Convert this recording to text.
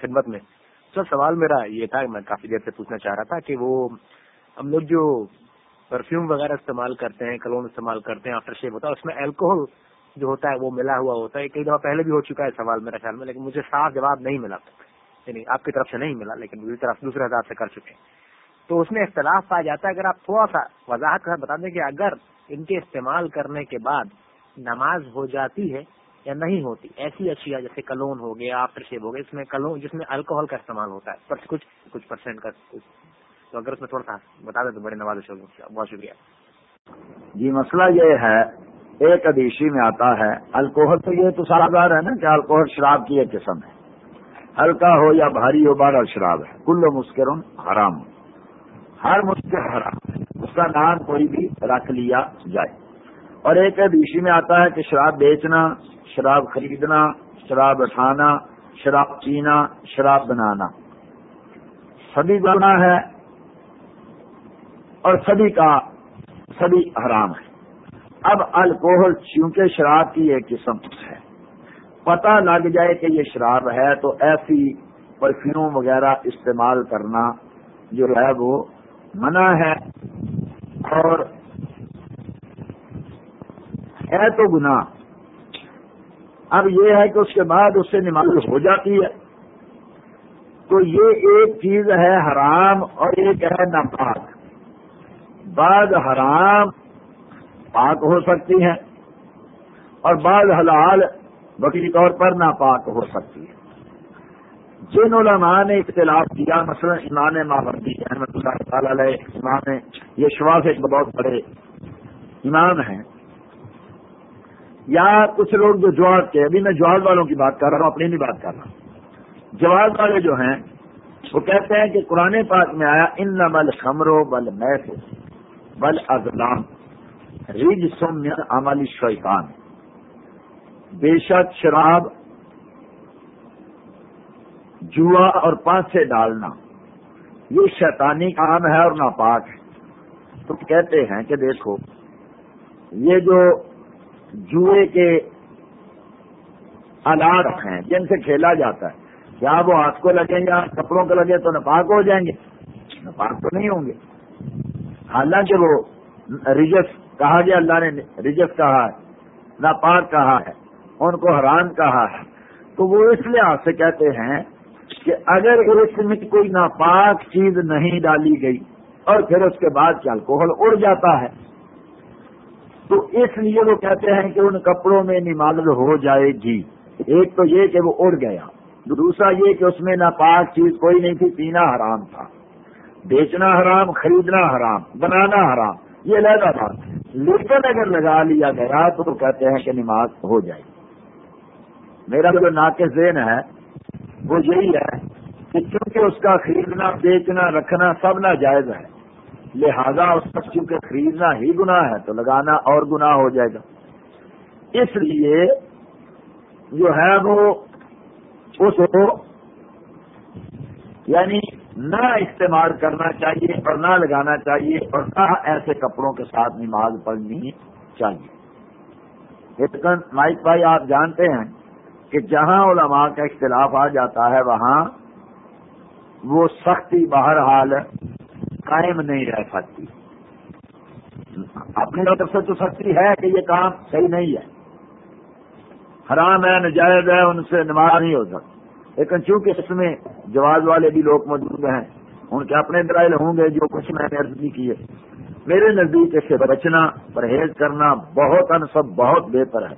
خدمت میں۔ سر سوال میرا یہ تھا، میں کافی دیر سے پوچھنا چاہ رہا تھا کہ وہ ہم لوگ جو پرفیوم وغیرہ استعمال کرتے ہیں کلون استعمال کرتے ہیں آفٹر شیپ ہوتا ہے اس میں الکوہل جو ہوتا ہے وہ ملا ہوا ہوتا ہے، کئی دفعہ پہلے بھی ہو چکا ہے سوال میرے خیال میں، لیکن مجھے صاف جواب نہیں ملا۔ یعنی آپ کی طرف سے نہیں ملا، لیکن دوسری طرف دوسرے حساب سے کر چکے۔ ہیں تو اس میں اختلاف پایا جاتا ہے۔ اگر آپ تھوڑا سا وضاحت کر بتا دیں کہ اگر ان کے استعمال کرنے کے بعد نماز ہو جاتی ہے یا نہیں ہوتی۔ ایسی اشیاء جیسے کلون ہو گیا، آفٹر شیپ ہو گیا، اس میں کلون، جس میں الکوہل کا استعمال ہوتا ہے، پر کچھ کچھ پرسینٹ کا، کچھ۔ تو اگر اس میں تھوڑا سا بتا دیں تو بڑے نواز بہت شکریہ۔ جی مسئلہ یہ ہے، ایک ادیشی میں آتا ہے الکوہل تو یہ تو سارا بار ہے نا کہ الکوہل شراب کی ایک قسم ہے۔ ہلکا ہو یا بھاری ہو بار شراب ہے۔ کل مسکر حرام۔ ہر مسکر حرام اس کا نام کوئی بھی رکھ لیا جائے۔ اور ایک ادیشی میں آتا ہے کہ شراب بیچنا شراب خریدنا، شراب اٹھانا، شراب پینا، شراب بنانا۔ سبھی بنا ہے اور سبھی کا، سبھی حرام ہے۔ اب الکوہل چونکہ شراب کی ایک قسم ہے۔ پتہ لگ جائے کہ یہ شراب ہے تو ایسی پرفیوم وغیرہ استعمال کرنا جو ہے وہ منع ہے اور ہے تو گناہ۔ اب یہ ہے کہ اس کے بعد اس سے نماز ہو جاتی ہے۔ تو یہ ایک چیز ہے حرام اور ایک ہے ناپاک۔ بعض حرام پاک ہو سکتی ہیں اور بعض حلال وکیل طور پر ناپاک ہو سکتی ہے جن علماء نے اختلاف کیا، مثلا ایمان مابردی احمد اللہ تعالی علیہ، امام یہ شواف ایک بہت بڑے امام ہیں۔ یا کچھ لوگ جو جواز کے ابھی میں جواز والوں کی بات کر رہا ہوں، اپنی نہیں بات کر رہا ہوں۔ جواز والے جو ہیں، وہ کہتے ہیں کہ قرآن پاک میں آیا ان بل خمرو بل میس بل ازلام ریج سم عمل شیطان بے شک شراب، جوا اور پانچ سے ڈالنا، یہ شیطانی کام ہے اور ناپاک ہے۔ تو کہتے ہیں کہ دیکھو، یہ جو جوئے کے آلات ہیں، جن سے کھیلا جاتا ہے۔ کیا وہ ہاتھ کو لگیں یا کپڑوں کو لگے تو نپاک ہو جائیں گے۔ نپاک تو نہیں ہوں گے۔ حالانکہ وہ رجس کہا گیا، اللہ نے رجس کہا ہے، ناپاک کہا ہے، ان کو حرام کہا ہے۔ تو وہ اس لحاظ سے کہتے ہیں کہ اگر اس میں کوئی ناپاک چیز نہیں ڈالی گئی اور پھر اس کے بعد کیا الکوہل اڑ جاتا ہے اس لیے وہ کہتے ہیں کہ ان کپڑوں میں نماز ہو جائے گی۔ ایک تو یہ کہ وہ اڑ گیا۔ دوسرا یہ کہ اس میں ناپاک چیز کوئی نہیں تھی، پینا حرام تھا۔ بیچنا حرام، خریدنا حرام، بنانا حرام، یہ لہذا تھا لیکن اگر لگا لیا گیا تو کہتے ہیں کہ نماز ہو جائے میرا جو ناقص ذہن ہے، وہ یہی ہے کہ چونکہ اس کا خریدنا، بیچنا، رکھنا سب ناجائز ہے لہذا اس کا چونکہ خریدنا ہی گنا ہے تو لگانا اور گنا ہو جائے گا۔ اس لیے جو ہے وہ اس کو یعنی نہ استعمال کرنا چاہیے اور نہ لگانا چاہیے اور نہ ایسے کپڑوں کے ساتھ نماز پڑھنی چاہیے۔ لیکن مائک بھائی آپ جانتے ہیں کہ جہاں علماء کا اختلاف آ جاتا ہے، وہاں وہ سختی بہرحال قائم نہیں رہ سکتی۔ اپنی طرف سے تو سختی ہے کہ یہ کام صحیح نہیں ہے۔ حرام ہے، نجائز ہے، ان سے نماز نہیں ہو سکتی۔ لیکن چونکہ اس میں جواز والے بھی لوگ موجود ہیں، ان کے اپنے درائل ہوں گے، جو کچھ میں نے عرض بھی کیے میرے نزدیک اس سے بچنا، پرہیز کرنا بہت انصب بہت بہتر ہے۔